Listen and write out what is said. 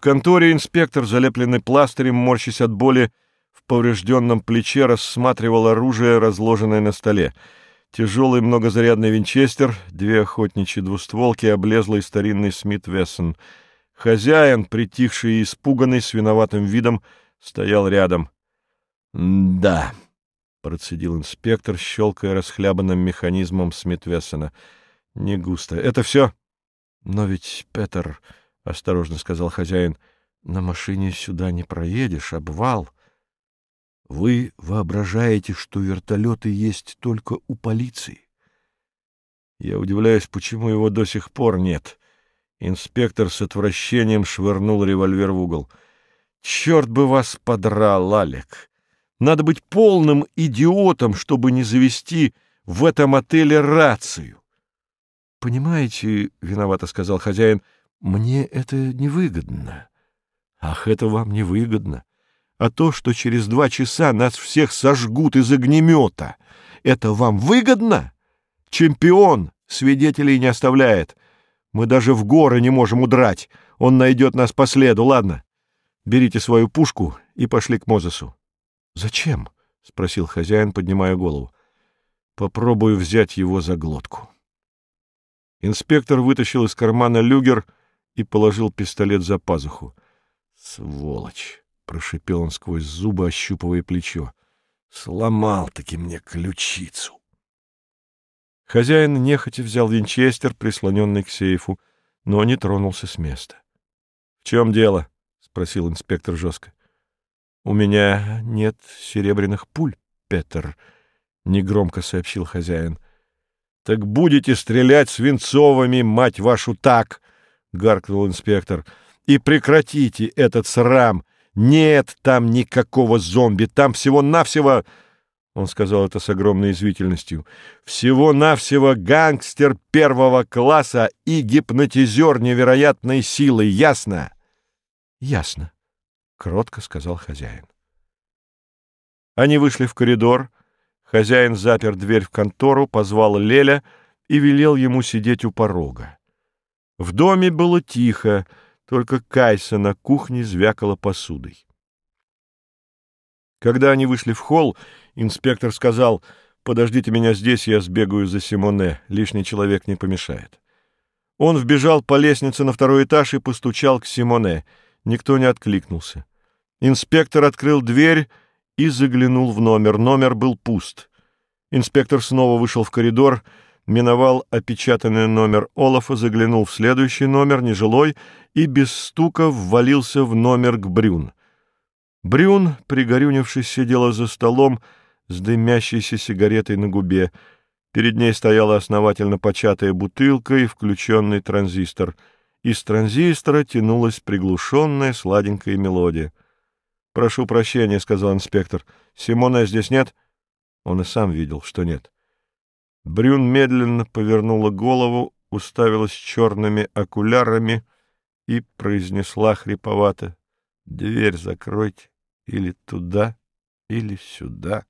В конторе инспектор, залепленный пластырем, морщась от боли, в поврежденном плече рассматривал оружие, разложенное на столе. Тяжелый многозарядный винчестер, две охотничьи двустволки, облезлый старинный Смит Вессон. Хозяин, притихший и испуганный, с виноватым видом, стоял рядом. — Да, — процедил инспектор, щелкая расхлябанным механизмом Смит Вессона. — Не густо. Это все? — Но ведь, Петер, — осторожно сказал хозяин, — на машине сюда не проедешь, обвал. Вы воображаете, что вертолеты есть только у полиции? Я удивляюсь, почему его до сих пор нет. Инспектор с отвращением швырнул револьвер в угол. — Черт бы вас подрал, Алек! Надо быть полным идиотом, чтобы не завести в этом отеле рацию. — Понимаете, — виновато сказал хозяин, — мне это невыгодно. — Ах, это вам невыгодно. А то, что через два часа нас всех сожгут из огнемета, это вам выгодно? Чемпион свидетелей не оставляет. Мы даже в горы не можем удрать. Он найдет нас по следу, ладно? Берите свою пушку и пошли к Мозесу. — Зачем? — спросил хозяин, поднимая голову. — Попробую взять его за глотку. Инспектор вытащил из кармана люгер и положил пистолет за пазуху. — Сволочь! — прошипел он сквозь зубы, ощупывая плечо. — Сломал-таки мне ключицу. Хозяин нехотя взял винчестер, прислоненный к сейфу, но не тронулся с места. — В чем дело? — спросил инспектор жестко. — У меня нет серебряных пуль, Петер, — негромко сообщил хозяин. — Так будете стрелять свинцовыми, мать вашу, так! — гаркнул инспектор. — И прекратите этот срам! Нет там никакого зомби, там всего-навсего... Он сказал это с огромной извительностью. «Всего-навсего гангстер первого класса и гипнотизер невероятной силы, ясно?» «Ясно», кротко сказал хозяин. Они вышли в коридор. Хозяин запер дверь в контору, позвал Леля и велел ему сидеть у порога. В доме было тихо, только Кайса на кухне звякала посудой. Когда они вышли в холл, инспектор сказал, «Подождите меня здесь, я сбегаю за Симоне, лишний человек не помешает». Он вбежал по лестнице на второй этаж и постучал к Симоне. Никто не откликнулся. Инспектор открыл дверь и заглянул в номер. Номер был пуст. Инспектор снова вышел в коридор, миновал опечатанный номер Олафа, заглянул в следующий номер, нежилой, и без стука ввалился в номер к Брюн. Брюн, пригорюнившись, сидела за столом с дымящейся сигаретой на губе. Перед ней стояла основательно початая бутылка и включенный транзистор. Из транзистора тянулась приглушенная сладенькая мелодия. — Прошу прощения, — сказал инспектор. — Симона здесь нет? Он и сам видел, что нет. Брюн медленно повернула голову, уставилась черными окулярами и произнесла хриповато. — Дверь закройте или туда, или сюда.